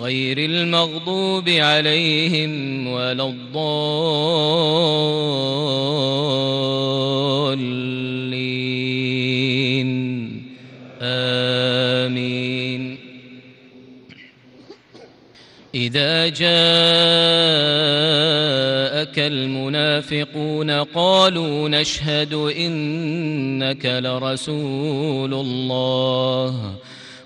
غير المغضوب عليهم ولا الضالين. آمين. إذا جاءك المنافقون قالوا نشهد إنك لرسول الله.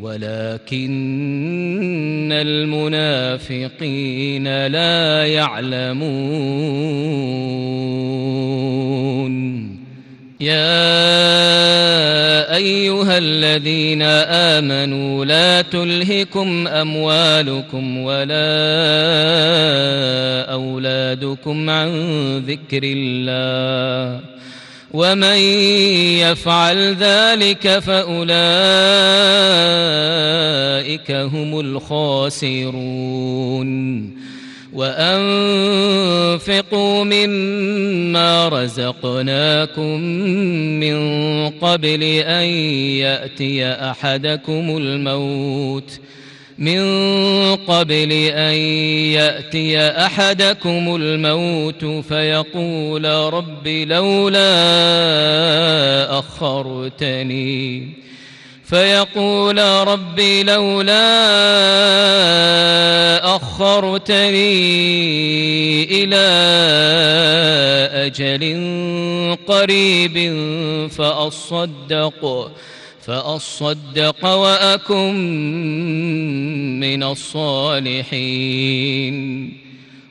ولكن المنافقين لا يعلمون. يا أيها الذين آمنوا لا تلهكم أموالكم ولا أولادكم عن ذكر الله. ومن يفعل ذلك فأولئك هم الخاسرون. وأنفقوا مما رزقناكم من قبل أن يأتي أحدكم الموت. من قبل أن يأتي أحدكم الموت فيقول رب لولا أخرتني. فيقول رب لولا أخرتني إلى أجل قريب فأصدق فأصدق وأكن من الصالحين.